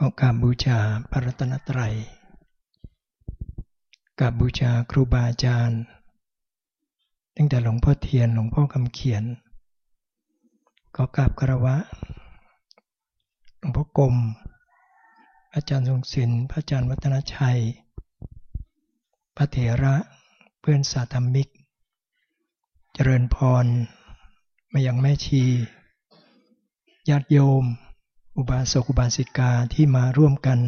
ก็กราบบูชาพระรัตนตรัยกราบบูชาครูบาอาจารย์ ตั้งแต่หลวงพ่อเทียนหลวงพ่อคำเขียน ก็กราบคารวะ หลวงพ่อกรมอาจารย์ทรงศิลป์พระอาจารย์วัฒนชัย พระเถระเพื่อนสาธมิก เจริญพร มายังแม่ชี ญาติโยม อุบาสกอุบาสิกาที่มาร่วมกัน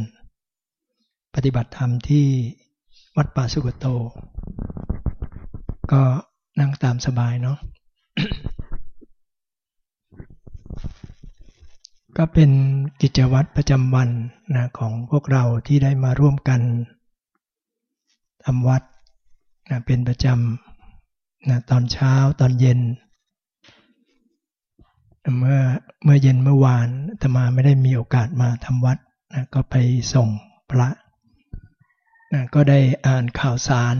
ปฏิบัติธรรมที่วัดป่าสุกโต ก็นั่งตามสบายเนาะก็เป็นกิจวัตรประจำวันนะของพวกเราที่ได้มาร่วมกันทำวัดนะเป็นประจำนะตอนเช้าตอนเย็น เมื่อเมื่อเย็นเมื่อวานธรรมาไม่ได้มีโอกาสมาทำวัดนะก็ไปส่งพระนะก็ได้อ่านข่าวสาร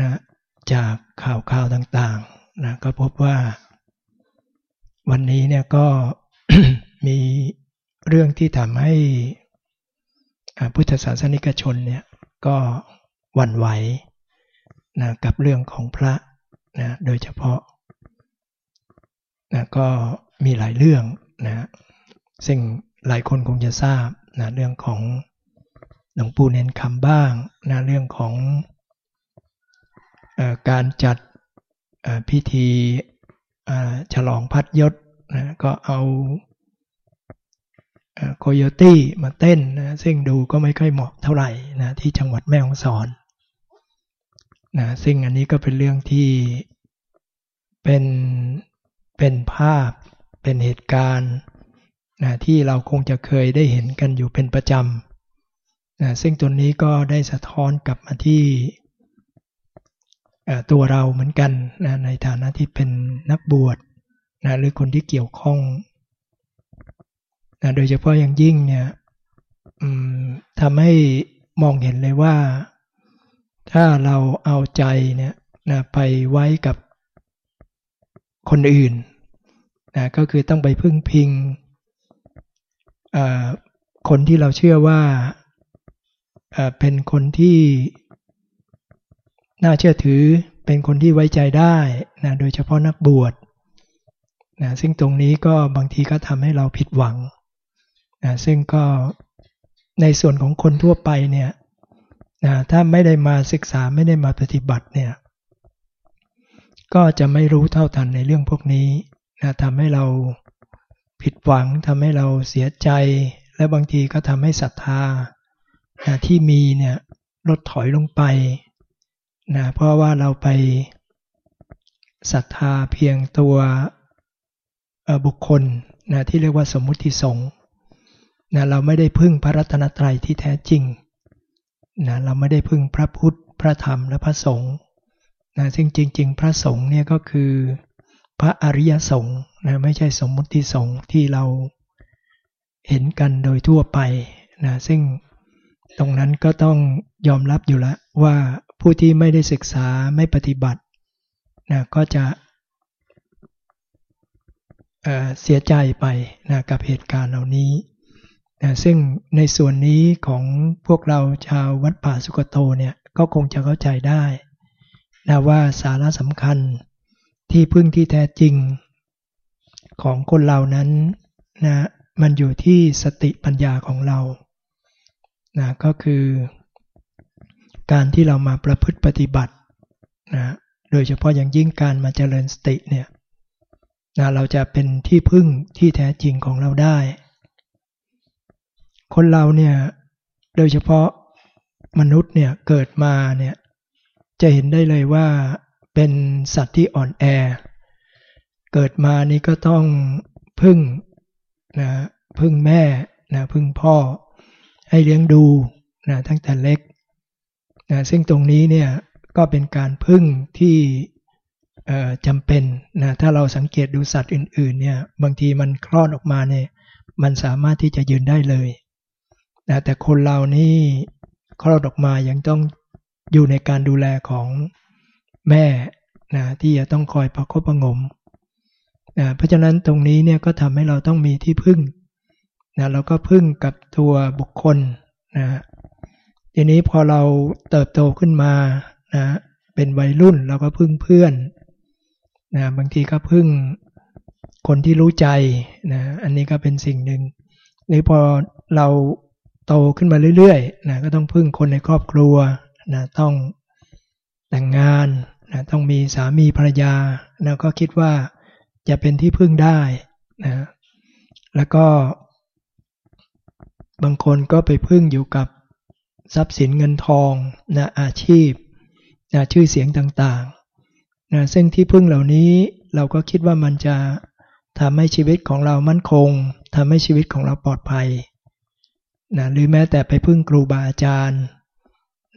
นะจากข่าวข่าวต่างๆนะก็พบว่า วันนี้เนี่ยก็มีเรื่องที่ทำให้พุทธศาสนิกชนเนี่ยก็หวั่นไหวนะกับเรื่องของพระนะโดยเฉพาะ นะก็มีหลายเรื่องนะซึ่งหลายคนคงจะทราบนะเรื่องของหลวงปู่เน้นคำบ้างนะเรื่องของอการจัดพิธีฉลองพัดยศนะก็เอาโคโยตี้มาเต้นนะซึ่งดูก็ไม่ค่อยเหมาะเท่าไหร่นะที่จังหวัดแม่ฮ่องสอนนะซึ่งอันนี้ก็เป็นเรื่องที่เป็น เป็นภาพ เป็นเหตุการณ์นะที่เราคงจะเคยได้เห็นกันอยู่เป็นประจำนะซึ่งตัวนี้ก็ได้สะท้อนกลับมาที่ตัวเราเหมือนกันนะในฐานะที่เป็นนักบวชนะหรือคนที่เกี่ยวข้องนะโดยเฉพาะอย่างยิ่งเนี่ยทำให้มองเห็นเลยว่า ถ้าเราเอาใจเนี่ยนะไปไว้กับคนอื่น นะก็คือต้องไปพึ่งพิงคนที่เราเชื่อว่าเป็นคนที่น่าเชื่อถือเป็นคนที่ไว้ใจได้นะโดยเฉพาะนักบวชนะซึ่งตรงนี้ก็บางทีก็ทำให้เราผิดหวังนะซึ่งก็ในส่วนของคนทั่วไปเนี่ยนะถ้าไม่ได้มาศึกษาไม่ได้มาปฏิบัติเนี่ยก็จะไม่รู้เท่าทันในเรื่องพวกนี้ นะทำให้เราผิดหวังทำให้เราเสียใจ และบางทีก็ทำให้ศรัทธานะที่มีเนี่ยลดถอยลงไปนะเพราะว่าเราไปศรัทธาเพียงตัวบุคคลนะที่เรียกว่าสมมุติสงฆ์นะเราไม่ได้พึ่งพระรัตนตรัยที่แท้จริงนะเราไม่ได้พึ่งพระพุทธ พระธรรมและพระสงฆ์นะซึ่งจริง ๆ พระสงฆ์เนี่ยก็คือ พระอริยสงฆ์นะไม่ใช่สมมุติสงฆ์ที่เราเห็นกันโดยทั่วไปนะซึ่งตรงนั้นก็ต้องยอมรับอยู่แล้วว่าผู้ที่ไม่ได้ศึกษาไม่ปฏิบัตินะก็จะเเสียใจไปนะกับเหตุการณ์เหล่านี้นะซึ่งในส่วนนี้ของพวกเราชาววัดป่าสุกโตเนี่ยก็คงจะเข้าใจได้นะว่าสาระสำคัญ ที่พึ่งที่แท้จริง ของคนเรานั้นนะมันอยู่ที่สติปัญญาของเรานะก็คือการที่เรามาประพฤติปฏิบัตินะโดยเฉพาะอย่างยิ่งการมาเจริญสติเนี่ยนะเราจะเป็นที่พึ่งที่แท้จริงของเราได้ คนเราเนี่ยโดยเฉพาะมนุษย์เนี่ยเกิดมาเนี่ยจะเห็นได้เลยว่า เป็นสัตว์ที่อ่อนแอ เกิดมานี่ก็ต้องพึ่งนะพึ่งแม่นะพึ่งพ่อ ให้เลี้ยงดูนะตั้งแต่เล็กนะซึ่งตรงนี้เนี่ยก็เป็นการพึ่งที่จำเป็นนะถ้าเราสังเกตดูสัตว์อื่นๆเนี่ยบางทีมันคลอดออกมาเนี่ยมันสามารถที่จะยืนได้เลยนะแต่คนเรานี่คลอดออกมายังต้องอยู่ในการดูแลของ แม่นะที่จะต้องคอยประคบประงมนะเพราะฉะนั้นตรงนี้เนี่ยก็ทำให้เราต้องมีที่พึ่งนะเราก็พึ่งกับตัวบุคคลนะทีนี้พอเราเติบโตขึ้นมานะเป็นวัยรุ่นเราก็พึ่งเพื่อนนะบางทีก็พึ่งคนที่รู้ใจนะอันนี้ก็เป็นสิ่งหนึ่งนี่พอเราโตขึ้นมาเรื่อยๆนะก็ต้องพึ่งคนในครอบครัวนะต้องแต่งงาน นะต้องมีสามีภรรยานะก็คิดว่าจะเป็นที่พึ่งได้นะแล้วก็บางคนก็ไปพึ่งอยู่กับทรัพย์สินเงินทองนะอาชีพนะชื่อเสียงต่างๆนะซึ่งที่พึ่งเหล่านี้เราก็คิดว่ามันจะทำให้ชีวิตของเรามั่นคงทำให้ชีวิตของเราปลอดภัยนะหรือแม้แต่ไปพึ่งครูบาอาจารย์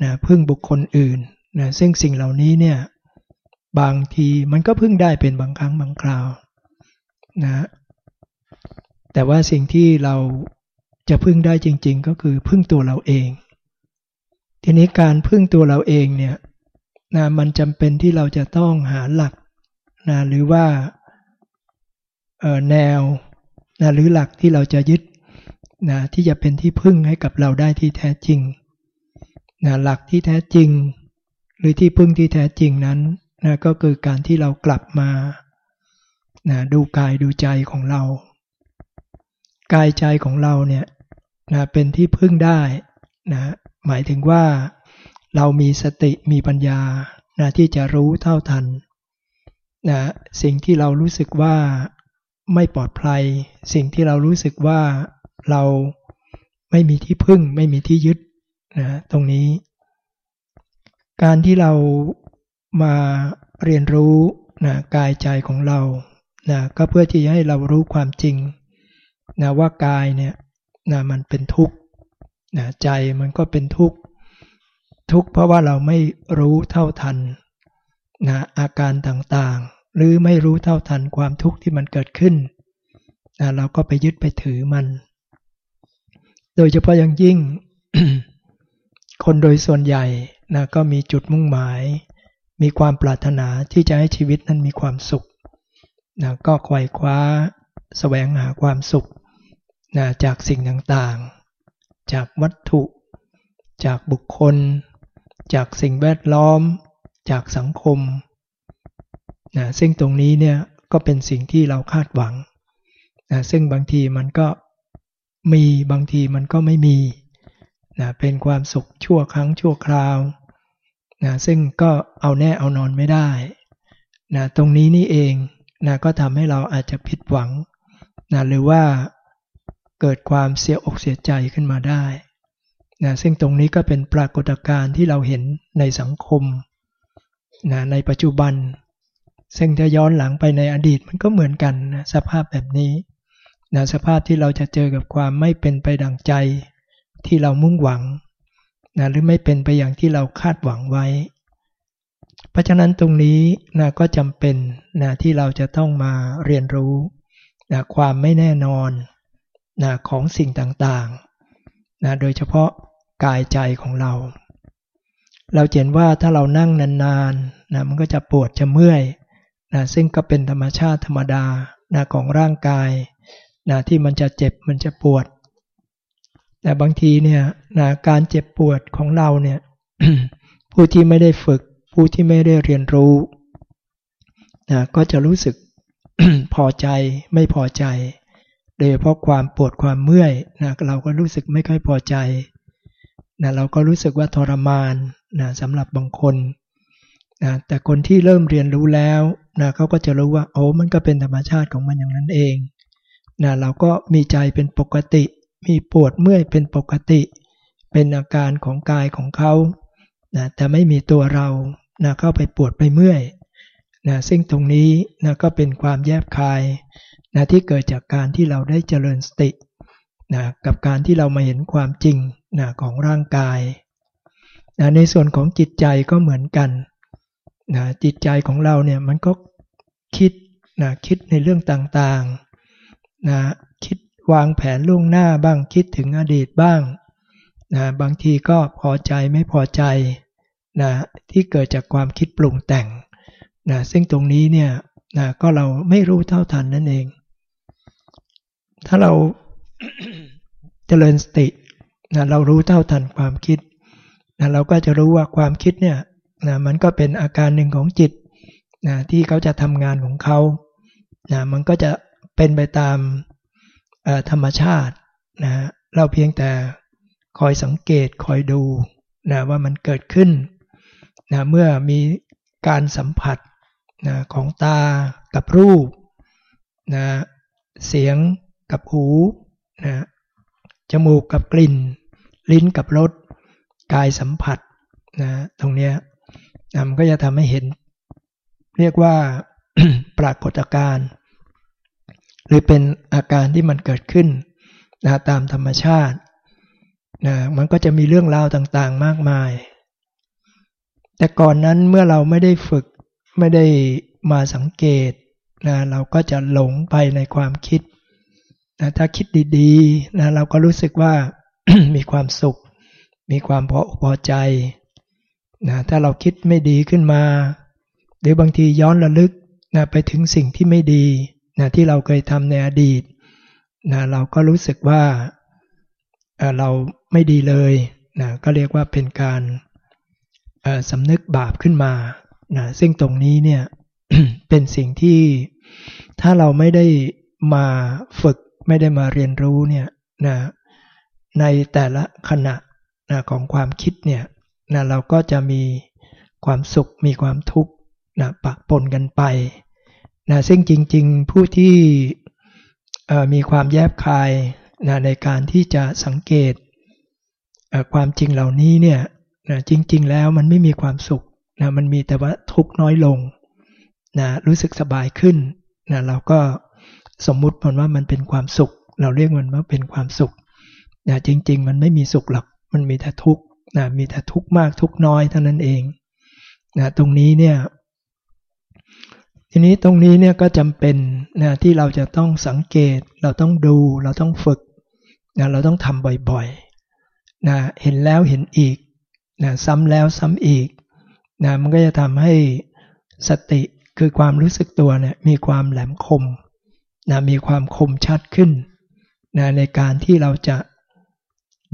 นะพึ่งบุคคลอื่นนะซึ่งสิ่งเหล่านี้เนี่ย บางทีมันก็พึ่งได้เป็นบางครั้งบางคราวนะแต่ว่าสิ่งที่เราจะพึ่งได้จริง ๆ ก็คือพึ่งตัวเราเอง ทีนี้การพึ่งตัวเราเองเนี่ยนะมันจำเป็นที่เราจะต้องหาหลักนะหรือว่าแนวนะหรือหลักที่เราจะยึดนะที่จะเป็นที่พึ่งให้กับเราได้ที่แท้จริงนะหลักที่แท้จริง หรือที่พึ่งที่แท้จริงนั้น นะก็คือการที่เรากลับมานะดูกายดูใจของเรา กายใจของเราเนี่ยนะเป็นที่พึ่งได้นะหมายถึงว่าเรามีสติมีปัญญานะที่จะรู้เท่าทันนะสิ่งที่เรารู้สึกว่าไม่ปลอดภัย สิ่งที่เรารู้สึกว่าเราไม่มีที่พึ่ง ไม่มีที่ยึดนะตรงนี้ การที่เรา มาเรียนรู้นะกายใจของเรานะก็เพื่อที่จะให้เรารู้ความจริงนะว่ากายเนี่ยนะมันเป็นทุกข์นะใจมันก็เป็นทุกข์ทุกข์เพราะว่าเราไม่รู้เท่าทันนะอาการต่างๆ หรือไม่รู้เท่าทันความทุกข์ที่มันเกิดขึ้นนะเราก็ไปยึดไปถือมัน โดยเฉพาะอย่างยิ่ง คนโดยส่วนใหญ่นะก็มีจุดมุ่งหมาย มีความปรารถนาที่จะให้ชีวิตนั้นมีความสุขนะก็ไขว่คว้าสแสวงหาความสุขนะจากสิ่งต่างๆ จากวัตถุ จากบุคคล จากสิ่งแวดล้อม จากสังคมนะซึ่งตรงนี้เนี่ยก็เป็นสิ่งที่เราคาดหวังนะซึ่งบางทีมันก็มีบางทีมันก็ไม่มีนะเป็นความสุขชั่วครั้งชั่วคราว นะซึ่งก็เอาแน่เอานอนไม่ได้นะตรงนี้นี่เองนะก็ทำให้เราอาจจะผิดหวังนะหรือว่าเกิดความเสียอกเสียใจขึ้นมาได้นะซึ่งตรงนี้ก็เป็นปรากฏการณ์ที่เราเห็นในสังคมนะในปัจจุบัน ซึ่งถ้าย้อนหลังไปในอดีตมันก็เหมือนกันนะสภาพแบบนี้นะสภาพที่เราจะเจอกับความไม่เป็นไปดังใจที่เรามุ่งหวัง นะหรือไม่เป็นไปอย่างที่เราคาดหวังไว้ เพราะฉะนั้นตรงนี้นะก็จำเป็นนะที่เราจะต้องมาเรียนรู้นะความไม่แน่นอนนะของสิ่งต่างๆนะโดยเฉพาะกายใจของเรา เราเห็นว่าถ้าเรานั่งนานๆนะมันก็จะปวดจะเมื่อยนะซึ่งก็เป็นธรรมชาติธรรมดานะของร่างกายนะที่มันจะเจ็บมันจะปวด แต่บางทีเนี่ยนะการเจ็บปวดของเราเนี่ย ผู้ที่ไม่ได้ฝึก ผู้ที่ไม่ได้เรียนรู้นะก็จะรู้สึกพอใจไม่พอใจ โดยเพราะความปวดความเมื่อยนะเราก็รู้สึกไม่ค่อยพอใจนะเราก็รู้สึกว่าทรมานนะสำหรับบางคนนะแต่คนที่เริ่มเรียนรู้แล้วนะเขาก็จะรู้ว่าโอ้มันก็เป็นธรรมชาติของมันอย่างนั้นเองนะเราก็มีใจเป็นปกติ มีปวดเมื่อยเป็นปกติ เป็นอาการของกายของเขานะแต่ไม่มีตัวเรานะเข้าไปปวดไปเมื่อยนะซึ่งตรงนี้นะก็เป็นความแยบคายนะที่เกิดจากการที่เราได้เจริญสตินะกับการที่เรามาเห็นความจริงนะของร่างกายนะในส่วนของจิตใจก็เหมือนกันนะจิตใจของเราเนี่ยมันก็คิดนะคิดในเรื่องต่างๆนะ วางแผนล่วงหน้าบ้างคิดถึงอดีตบ้างนะบางทีก็พอใจไม่พอใจนะที่เกิดจากความคิดปรุงแต่งนะซึ่งตรงนี้เนี่ยนะก็เราไม่รู้เท่าทันนั่นเอง ถ้าเราเจริญสตินะเรารู้เท่าทันความคิดนะเราก็จะรู้ว่าความคิดเนี่ยนะมันก็เป็นอาการหนึ่งของจิตนะที่เขาจะทำงานของเขานะมันก็จะเป็นไปตาม ธรรมชาตินะเราเพียงแต่คอยสังเกตคอยดูนะว่ามันเกิดขึ้นนะเมื่อมีการสัมผัสนะของตากับรูปนะเสียงกับหูนะจมูกกับกลิ่น ลิ้นกับรสกายสัมผัสนะตรงนี้นะมันก็จะทำให้เห็น เรียกว่าปรากฏการณ์ หรือเป็นอาการที่มันเกิดขึ้นนะตามธรรมชาตินะมันก็จะมีเรื่องราวต่างๆมากมาย แต่ก่อนนั้นเมื่อเราไม่ได้ฝึกไม่ได้มาสังเกตนะเราก็จะหลงไปในความคิดนะถ้าคิดดีๆนะเราก็รู้สึกว่ามีความสุข มีความพอพอใจนะถ้าเราคิดไม่ดีขึ้นมา หรือบางทีย้อนระลึกนะไปถึงสิ่งที่ไม่ดี นะที่เราเคยทำในอดีตนะเราก็รู้สึกว่าเราไม่ดีเลยนะก็เรียกว่าเป็นการสำนึกบาปขึ้นมานะซึ่งตรงนี้เนี่ยเป็นสิ่งที่ถ้าเราไม่ได้มาฝึกไม่ได้มาเรียนรู้เนี่ยนะในแต่ละขณะนะของความคิดเนี่ยนะเราก็จะมีความสุขมีความทุกข์นะปะปนกันไป นะซึ่งจริง ๆ ผู้ที่มีความแยบคายนะในการที่จะสังเกตความจริงเหล่านี้เนี่ยนะจริง ๆ แล้วมันไม่มีความสุขนะมันมีแต่ว่าทุกน้อยลงนะรู้สึกสบายขึ้นนะเราก็สมมุติมันว่ามันเป็นความสุข เราเรียกมันว่าเป็นความสุขนะจริง ๆ มันไม่มีสุขหรอกมันมีแต่ทุกข์นะมีแต่ทุกข์มากทุกข์น้อยเท่านั้นเองนะตรงนี้เนี่ย ทีนี้ตรงนี้เนี่ยก็จำเป็นนะที่เราจะต้องสังเกต เราต้องดู เราต้องฝึกนะเราต้องทำบ่อยๆนะเห็นแล้วเห็นอีกนะซ้ำแล้วซ้ำอีกนะมันก็จะทำให้สติคือความรู้สึกตัวเนี่ยมีความแหลมคมนะมีความคมชัดขึ้นนะในการที่เราจะ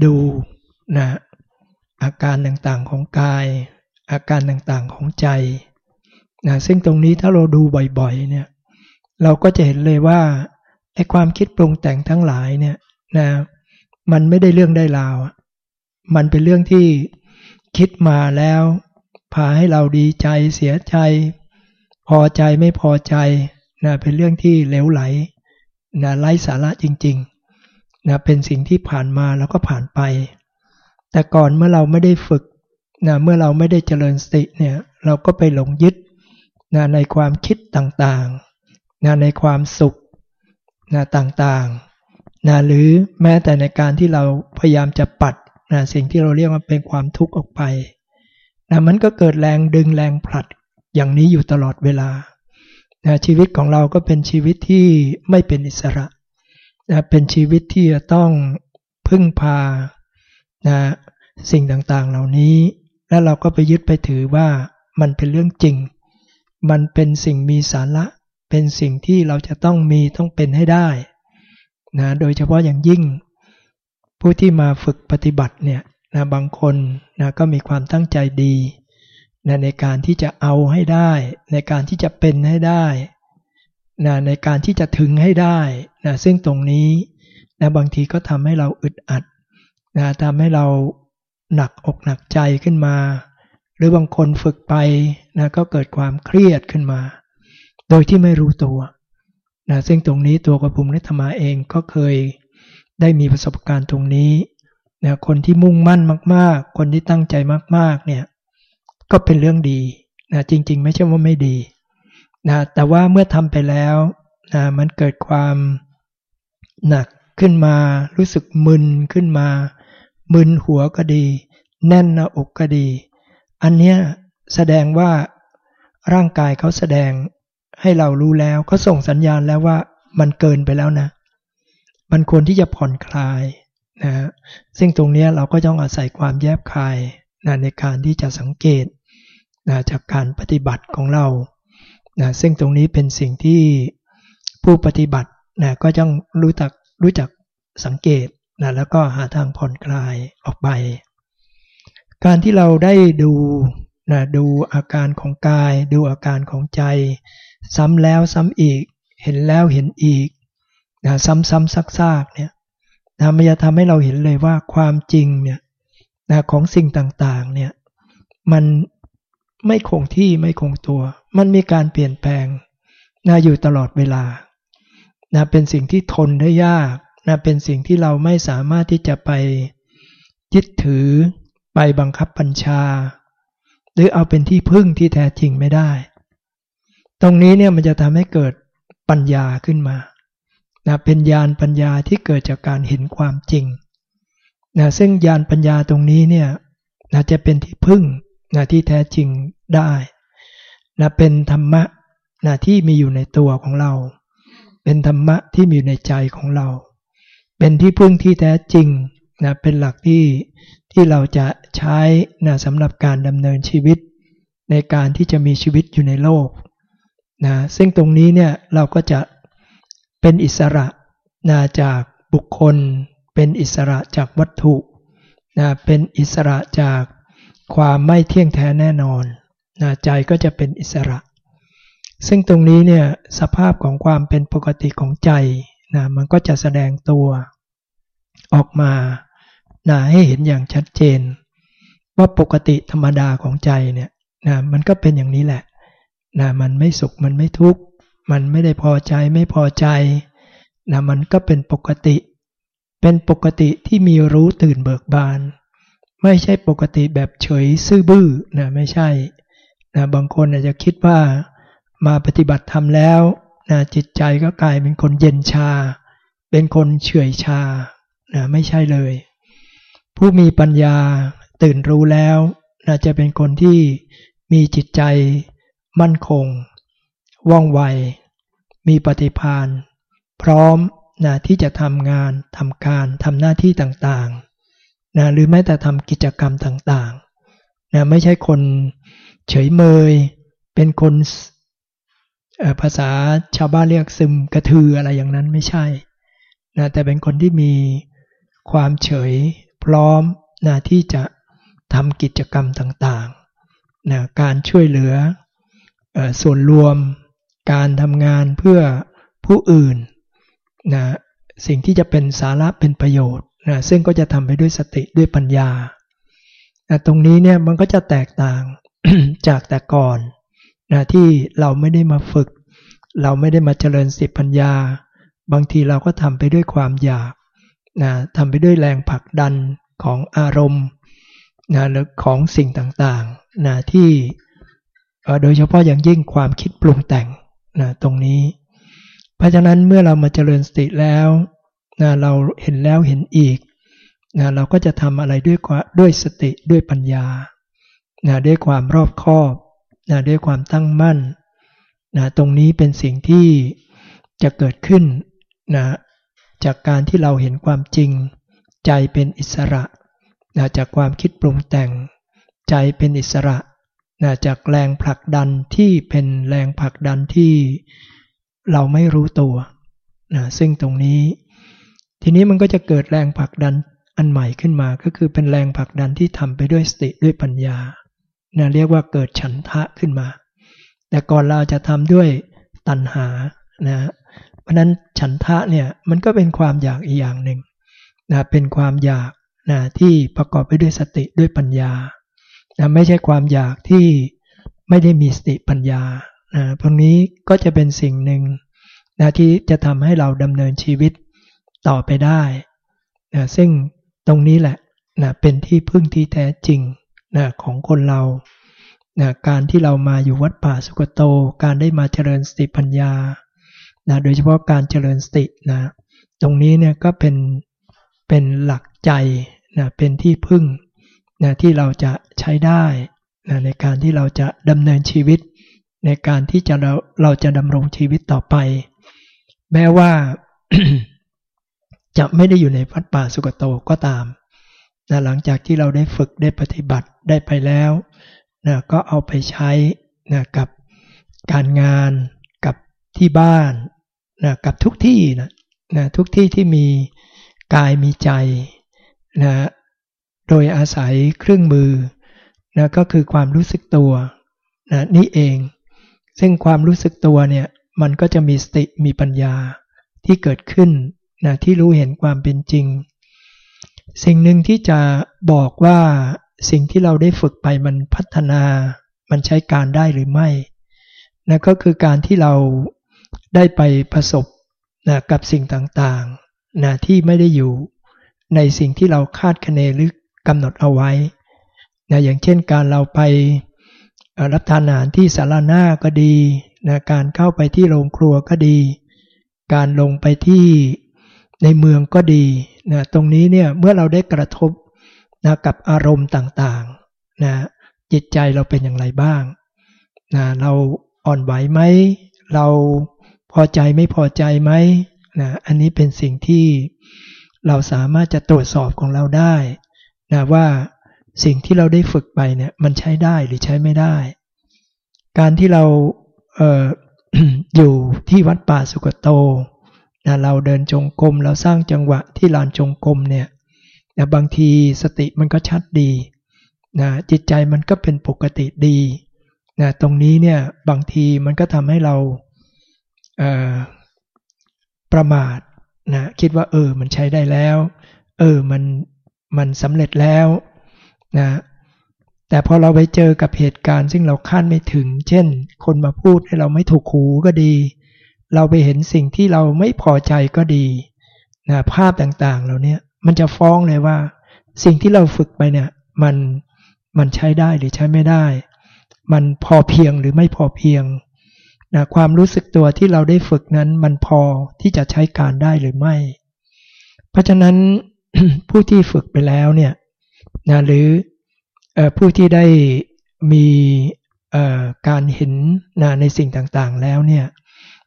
ดูนะอาการต่างๆของกาย อาการต่างๆของใจ นะซึ่งตรงนี้ถ้าเราดูบ่อยๆเนี่ยเราก็จะเห็นเลยว่าไอ้ความคิดปรุงแต่งทั้งหลายเนี่ยนะมันไม่ได้เรื่องได้ราว มันเป็นเรื่องที่คิดมาแล้ว พาให้เราดีใจเสียใจ พอใจไม่พอใจนะเป็นเรื่องที่เลวไหลนะไร้สาระจริงๆนะเป็นสิ่งที่ผ่านมาแล้วก็ผ่านไป แต่ก่อนเมื่อเราไม่ได้ฝึกนะเมื่อเราไม่ได้เจริญสติเนี่ยเราก็ไปหลงยึด นะในความคิดต่างๆนะในความสุขนะต่างๆนะหรือแม้แต่ในการที่เราพยายามจะปัดนะสิ่งที่เราเรียกว่าเป็นความทุกข์ออกไปนะมันก็เกิดแรงดึงแรงผลัดอย่างนี้อยู่ตลอดเวลานะชีวิตของเราก็เป็นชีวิตที่ไม่เป็นอิสระนะเป็นชีวิตที่จะต้องพึ่งพานะสิ่งต่างๆเหล่านี้ แล้วเราก็ไปยึดไปถือว่ามันเป็นเรื่องจริง มันเป็นสิ่งมีสาระ เป็นสิ่งที่เราจะต้องมีต้องเป็นให้ได้นะโดยเฉพาะอย่างยิ่ง ผู้ที่มาฝึกปฏิบัติเนี่ยนะบางคนนะก็มีความตั้งใจดีนะในการที่จะเอาให้ได้ ในการที่จะเป็นให้ได้นะในการที่จะถึงให้ได้นะซึ่งตรงนี้นะบางทีก็ทำให้เราอึดอัดนะทำให้เราหนักอกหนักใจขึ้นมา หรือบางคนฝึกไปนะก็เกิดความเครียดขึ้นมา โดยที่ไม่รู้ตัวนะซึ่งตรงนี้ตัวกระพุมนิธมาเองก็เคยได้มีประสบการณ์ตรงนี้นะคนที่มุ่งมั่นมากๆ คนที่ตั้งใจมากๆเนี่ยก็เป็นเรื่องดีนะจริง ๆ ไม่ใช่ว่าไม่ดีนะแต่ว่าเมื่อทำไปแล้วนะมันเกิดความหนักขึ้นมา รู้สึกมึนขึ้นมา มึนหัวก็ดี แน่นหน้าอกก็ดี อันเนี้ยแสดงว่าร่างกายเขาแสดงให้เรารู้แล้วเขาส่งสัญญาณแล้วว่ามันเกินไปแล้วนะ มันควรที่จะผ่อนคลายนะซึ่งตรงนี้เราก็ต้องอาศัยความแยบคายนะในการที่จะสังเกตนะจากการปฏิบัติของเรานะซึ่งตรงนี้เป็นสิ่งที่ผู้ปฏิบัตินะก็ต้องรู้จักรู้จักสังเกตนะแล้วก็หาทางผ่อนคลายออกไป การที่เราได้ดูนะดูอาการของกาย ดูอาการของใจ ซ้ำแล้วซ้ำอีก เห็นแล้วเห็นอีกนะซ้ำๆซักๆเนี่ยนะมันจะทำให้เราเห็นเลยว่าความจริงเนี่ยนะของสิ่งต่างๆเนี่ยมันไม่คงที่ไม่คงตัว มันมีการเปลี่ยนแปลงนะอยู่ตลอดเวลานะเป็นสิ่งที่ทนได้ยากนะเป็นสิ่งที่เราไม่สามารถที่จะไปยึดถือ ไปบังคับบัญชา หรือเอาเป็นที่พึ่งที่แท้จริงไม่ได้ ตรงนี้เนี่ยมันจะทำให้เกิดปัญญาขึ้นมานะเป็นญาณปัญญาที่เกิดจากการเห็นความจริงนะซึ่งญาณปัญญาตรงนี้เนี่ยนะจะเป็นที่พึ่งนะที่แท้จริงได้นะเป็นธรรมะนะที่มีอยู่ในตัวของเรา เป็นธรรมะที่มีอยู่ในใจของเรา เป็นที่พึ่งที่แท้จริงนะเป็นหลักที่ ที่เราจะใช้นะสำหรับการดำเนินชีวิต ในการที่จะมีชีวิตอยู่ในโลกนะซึ่งตรงนี้เนี่ยเราก็จะเป็นอิสระนะจากบุคคล เป็นอิสระจากวัตถุนะเป็นอิสระจากความไม่เที่ยงแท้แน่นอนนะใจก็จะเป็นอิสระ ซึ่งตรงนี้เนี่ยสภาพของความเป็นปกติของใจนะมันก็จะแสดงตัวออกมา นะให้เห็นอย่างชัดเจน ว่าปกติธรรมดาของใจเนี่ยนะมันก็เป็นอย่างนี้แหละนะมันไม่สุขมันไม่ทุกข์มันไม่ได้พอใจไม่พอใจนะมันก็เป็นปกติ เป็นปกติที่มีรู้ตื่นเบิกบาน ไม่ใช่ปกติแบบเฉยซื่อบื้อนะไม่ใช่นะบางคนอาจจะคิดว่ามาปฏิบัติธรรมแล้วนะจิตใจก็กลายเป็นคนเย็นชา เป็นคนเฉื่อยชานะไม่ใช่เลย ผู้มีปัญญาตื่นรู้แล้วนะจะเป็นคนที่มีจิตใจมั่นคง ว่องไว มีปฏิพานพร้อมนะที่จะทำงานทำการทำหน้าที่ต่างๆนะหรือแม้แต่ทำกิจกรรมต่างๆนะไม่ใช่คนเฉยเมย เป็นคนภาษาชาวบ้านเรียกซึมกระทืออะไรอย่างนั้นไม่ใช่นะแต่เป็นคนที่มีความเฉย พร้อมนะที่จะทำกิจกรรมต่างๆนะการช่วยเหลือส่วนรวมการทำงานเพื่อผู้อื่นนะสิ่งที่จะเป็นสาระเป็นประโยชน์นะซึ่งก็จะทำไปด้วยสติด้วยปัญญานะตรงนี้เนี่ยมันก็จะแตกต่างจากแต่ก่อนนะที่เราไม่ได้มาฝึก เราไม่ได้มาเจริญสติปัญญา บางทีเราก็ทำไปด้วยความอยาก นะทำไปด้วยแรงผลักดันของอารมณ์นะหรือของสิ่งต่างๆนะที่โดยเฉพาะอย่างยิ่งความคิดปรุงแต่งนะตรงนี้ เพราะฉะนั้นเมื่อเรามาเจริญสติแล้วนะเราเห็นแล้วเห็นอีกนะเราก็จะทำอะไรด้วยด้วยสติด้วยปัญญานะด้วยความรอบคอบนะด้วยความตั้งมั่นนะตรงนี้เป็นสิ่งที่จะเกิดขึ้นนะ จากการที่เราเห็นความจริง ใจเป็นอิสระนะจากความคิดปรุงแต่ง ใจเป็นอิสระนะจากแรงผลักดันที่เป็นแรงผลักดันที่เราไม่รู้ตัวนะซึ่งตรงนี้ ทีนี้มันก็จะเกิดแรงผลักดันอันใหม่ขึ้นมาก็คือเป็นแรงผลักดันที่ทำไปด้วยสติด้วยปัญญานะเรียกว่าเกิดฉันทะขึ้นมา แต่ก่อนเราจะทำด้วยตัณหานะ ราะนั้นฉันทะเนี่ยมันก็เป็นความอยากอีกอย่างหนึ่งนะเป็นความอยากนะที่ประกอบไปด้วยสติด้วยปัญญานะไม่ใช่ความอยากที่ไม่ได้มีสติปัญญานะตรงนี้ก็จะเป็นสิ่งหนึ่งนะที่จะทำให้เราดำเนินชีวิตต่อไปได้นะซึ่งตรงนี้แหละนะเป็นที่พึ่งที่แท้จริงนะของคนเรานะการที่เรามาอยู่วัดป่าสุกโต การได้มาเจริญสติปัญญา นะโดยเฉพาะการเจริญสตินะตรงนี้เนี่ยก็เป็นเป็นหลักใจนะเป็นที่พึ่งนะที่เราจะใช้ได้นะในการที่เราจะดำเนินชีวิต ในการที่จะเราเราจะดำรงชีวิตต่อไป แม้ว่าจะไม่ได้อยู่ในวัดป่าสุกโตก็ตามนะหลังจากที่เราได้ฝึกได้ปฏิบัติได้ไปแล้วนะก็เอาไปใช้นะกับการงานกับที่บ้าน นะกับทุกที่นะนะทุกที่ที่มีกายมีใจนะโดยอาศัยเครื่องมือนะก็คือความรู้สึกตัวนะนี่เอง ซึ่งความรู้สึกตัวเนี่ยมันก็จะมีสติมีปัญญาที่เกิดขึ้นนะที่รู้เห็นความเป็นจริง สิ่งหนึ่งที่จะบอกว่าสิ่งที่เราได้ฝึกไปมันพัฒนา มันใช้การได้หรือไม่นะก็คือการที่เรา ได้ไปประสบนะกับสิ่งต่างๆนะที่ไม่ได้อยู่ในสิ่งที่เราคาดคะเนหรือกำหนดเอาไว้นะอย่างเช่นการเราไปรับทานอาหารที่สาราหน้าก็ดีนะการเข้าไปที่โรงครัวก็ดี การลงไปที่ในเมืองก็ดีนะตรงนี้เนี่ยเมื่อเราได้กระทบนะกับอารมณ์ต่างๆนะจิตใจเราเป็นอย่างไรบ้างนะเราอ่อนไหวไหม เรา พอใจไม่พอใจไหมนะอันนี้เป็นสิ่งที่เราสามารถจะตรวจสอบของเราได้นะว่าสิ่งที่เราได้ฝึกไปเนี่ยมันใช้ได้หรือใช้ไม่ได้ การที่เราเอออยู่ที่วัดป่าสุกโตนะเราเดินจงกรมเราสร้างจังหวะที่ลานจงกรมเนี่ยนะบางทีสติมันก็ชัดดีนะจิตใจมันก็เป็นปกติดีนะตรงนี้เนี่ยบางทีมันก็ทำให้เรา ประมาทนะคิดว่าเออมันใช้ได้แล้ว เออมันมันสำเร็จแล้วนะแต่พอเราไปเจอกับเหตุการณ์ซึ่งเราคาดไม่ถึง เช่น คนมาพูดให้เราไม่ถูกหูก็ดี เราไปเห็นสิ่งที่เราไม่พอใจก็ดีนะภาพต่างๆเราเนี้ยมันจะฟ้องเลยว่า สิ่งที่เราฝึกไปเนี่ยมันมันใช้ได้หรือใช้ไม่ได้ มันพอเพียงหรือไม่พอเพียง นะความรู้สึกตัวที่เราได้ฝึกนั้นมันพอที่จะใช้การได้หรือไม่ เพราะฉะนั้นผู้ที่ฝึกไปแล้วเนี่ยนะหรือผู้ที่ได้มีการเห็นนะในสิ่งต่างๆแล้วเนี่ย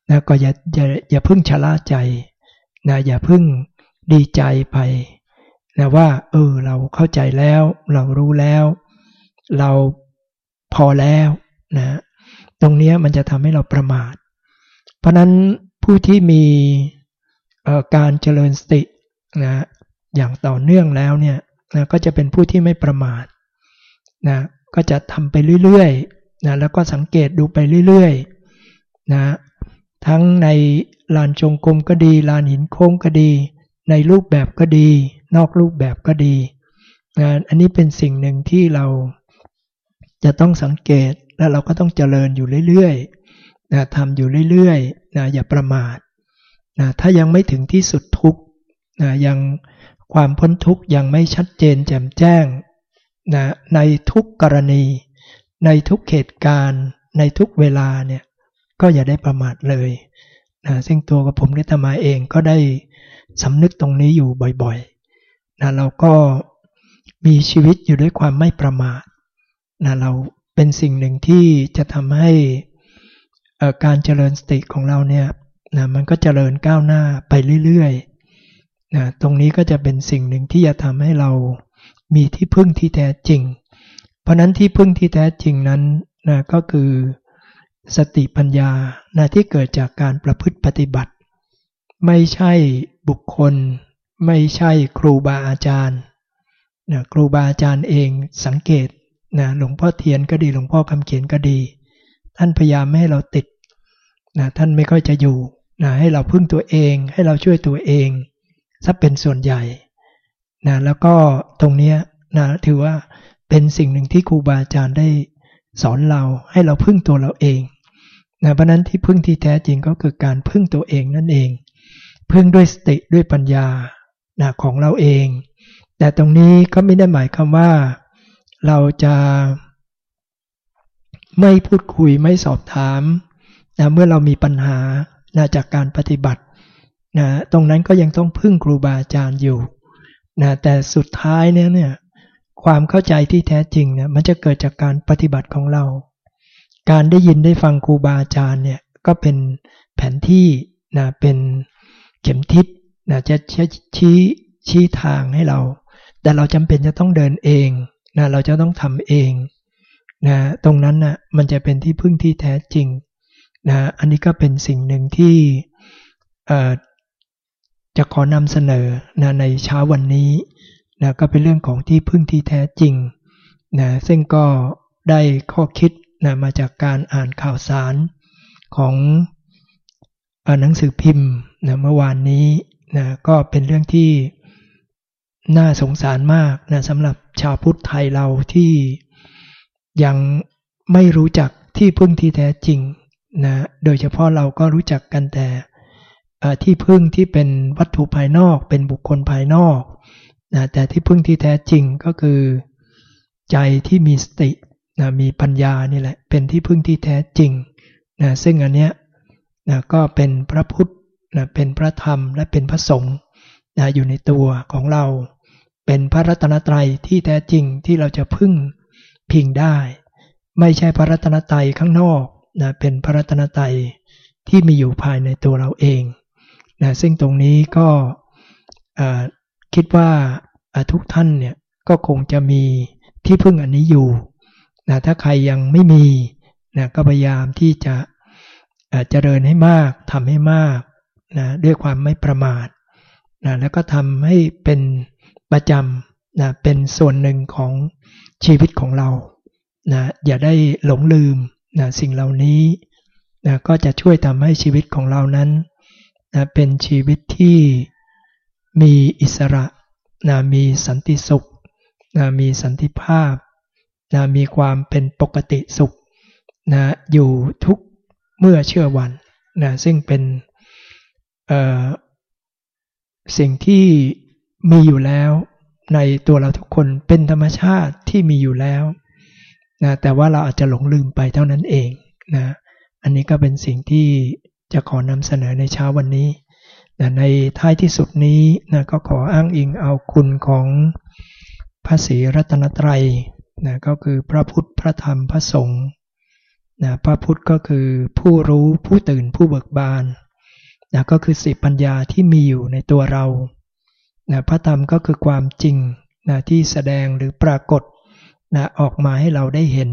นะก็อย่าอย่าอย่าพึ่งชะล่าใจนะอย่าพึ่งดีใจไปนะว่าเออเราเข้าใจแล้ว เรารู้แล้ว เราพอแล้วนะ ตรงนี้มันจะทำให้เราประมาท เพราะนั้นผู้ที่มีการเจริญสตินะอย่างต่อเนื่องแล้วเนี่ยนะก็จะเป็นผู้ที่ไม่ประมาทนะก็จะทำไปเรื่อยๆนะแล้วก็สังเกตดูไปเรื่อยๆนะทั้งในลานจงกรมก็ดี ลานหินโค้งก็ดี ในรูปแบบก็ดี นอกรูปแบบก็ดีนะอันนี้เป็นสิ่งหนึ่งที่เราจะต้องสังเกต และเราก็ต้องเจริญอยู่เรื่อยๆนะทำอยู่เรื่อยๆนะอย่าประมาทนะถ้ายังไม่ถึงที่สุดทุกนะยังความพ้นทุกข์ยังไม่ชัดเจนแจ่มแจ้งนะในทุกกรณี ในทุกเหตุการณ์ ในทุกเวลาเนี่ยก็อย่าได้ประมาทเลยนะซึ่งตัวกับผมนิตมาเองก็ได้สำนึกตรงนี้อยู่บ่อยๆนะเราก็มีชีวิตอยู่ด้วยความไม่ประมาทนะเรา เป็นสิ่งหนึ่งที่จะทำให้การเจริญสติของเราเนี่ยนะมันก็เจริญก้าวหน้าไปเรื่อยๆนะตรงนี้ก็จะเป็นสิ่งหนึ่งที่จะทำให้เรามีที่พึ่งที่แท้จริง เพราะนั้นที่พึ่งที่แท้จริงนั้นนะก็คือสติปัญญานะที่เกิดจากการประพฤติปฏิบัติ ไม่ใช่บุคคล ไม่ใช่ครูบาอาจารย์นะครูบาอาจารย์เองสังเกต นะหลวงพ่อเทียนก็ดีหลวงพ่อคำเขียนก็ดี ท่านพยายามไม่ให้เราติดนะท่านไม่ค่อยจะอยู่นะให้เราพึ่งตัวเอง ให้เราช่วยตัวเองซะเป็นส่วนใหญ่นะแล้วก็ตรงนี้นะถือว่าเป็นสิ่งหนึ่งที่ครูบาอาจารย์ได้สอนเราให้เราพึ่งตัวเราเองนะเพราะนั้นที่พึ่งที่แท้จริงก็คือการพึ่งตัวเองนั่นเอง พึ่งด้วยสติด้วยปัญญานะของเราเอง แต่ตรงนี้ก็ไม่ได้หมายความว่า เราจะไม่พูดคุยไม่สอบถามนะเมื่อเรามีปัญหานะจากการปฏิบัตินะตรงนั้นก็ยังต้องพึ่งครูบาอาจารย์อยู่นะแต่สุดท้ายเนี่ยเนี่ยความเข้าใจที่แท้จริงเนี่ยมันจะเกิดจากการปฏิบัติของเรา การได้ยินได้ฟังครูบาอาจารย์เนี่ยก็เป็นแผนที่นะเป็นเข็มทิศนะจะชี้ชี้ทางให้เรา แต่เราจำเป็นจะต้องเดินเอง นะเราจะต้องทำเองนะตรงนั้นนะมันจะเป็นที่พึ่งที่แท้จริงนะอันนี้ก็เป็นสิ่งหนึ่งที่จะขอนำเสนอนะในเช้าวันนี้นะก็เป็นเรื่องของที่พึ่งที่แท้จริงนะซึ่งก็ได้ข้อคิดนะมาจากการอ่านข่าวสารของหนังสือพิมพ์นะเมื่อวานนี้นะก็เป็นเรื่องที่น่าสงสารมากนะสำหรับ ชาวพุทธไทยเราที่ยังไม่รู้จักที่พึ่งที่แท้จริงนะโดยเฉพาะเราก็รู้จักกันแต่ที่พึ่งที่เป็นวัตถุภายนอกเป็นบุคคลภายนอกนะแต่ที่พึ่งที่แท้จริงก็คือ ใจที่มีสตินะมีปัญญานี่แหละเป็นที่พึ่งที่แท้จริงนะซึ่งอันเนี้ยนะก็เป็นพระพุทธนะเป็นพระธรรมและเป็นพระสงฆ์นะอยู่ในตัวของเรา เป็นพระรัตนตรัยที่แท้จริงที่เราจะพึ่งพิงได้ ไม่ใช่พระรัตนตรัยข้างนอกนะเป็นพระรัตนตรัยที่มีอยู่ภายในตัวเราเองนะซึ่งตรงนี้ก็คิดว่าทุกท่านเนี่ยก็คงจะมีที่พึ่งอันนี้อยู่นะถ้าใครยังไม่มีนะก็พยายามที่จะเจริญให้มากทำให้มากนะด้วยความไม่ประมาทนะแล้วก็ทำให้เป็น ประจำนะเป็นส่วนหนึ่งของชีวิตของเรานะอย่าได้หลงลืมนะสิ่งเหล่านี้นะก็จะช่วยทำให้ชีวิตของเรานั้นนะเป็นชีวิตที่มีอิสระนะมีสันติสุขนะมีสันติภาพนะมีความเป็นปกติสุขนะอยู่ทุกเมื่อเชื่อวันนะซึ่งเป็นสิ่งที่ มีอยู่แล้วในตัวเราทุกคนเป็นธรรมชาติที่มีอยู่แล้วนะแต่ว่าเราอาจจะหลงลืมไปเท่านั้นเองนะอันนี้ก็เป็นสิ่งที่จะขอนำเสนอในเช้าวันนี้นะในท้ายที่สุดนี้นะก็ขออ้างอิงเอาคุณของพระศรีรัตนตรัยนะก็คือพระพุทธพระธรรมพระสงฆ์นะพระพุทธก็คือผู้รู้ผู้ตื่นผู้เบิกบานนะก็คือสิปัญญาที่มีอยู่ในตัวเรา นะพระธรรมก็คือความจริงนะที่แสดงหรือปรากฏนะออกมาให้เราได้เห็น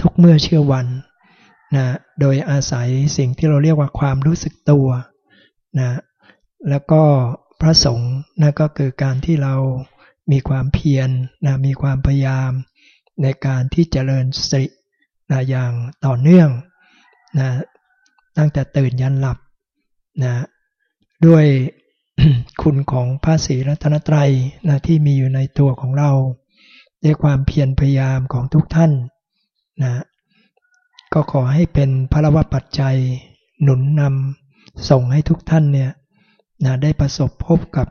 ทุกเมื่อเชื่อวันนะโดยอาศัยสิ่งที่เราเรียกว่าความรู้สึกตัวนะแล้วก็พระสงฆ์นะก็คือการที่เรามีความเพียรนะมีความพยายาม ในการที่จเจริญสตินะอย่างต่อเนื่องนะตั้งแต่ตื่นยันหลับนะด้วย คุณของพระศรีรัตนตรัยนะที่มีอยู่ในตัวของเรา ด้วยความเพียรพยายามของทุกท่านนะก็ขอให้เป็นพระวปัจจัย หนุนนำส่งให้ทุกท่านเนี่ยนะได้ประสบพบกับ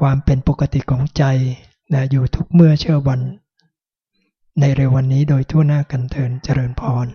ความเป็นปกติของใจนะอยู่ทุกเมื่อเชื่อวัน ในเร็ววันนี้โดยทั่วหน้ากันเทินเจริญพร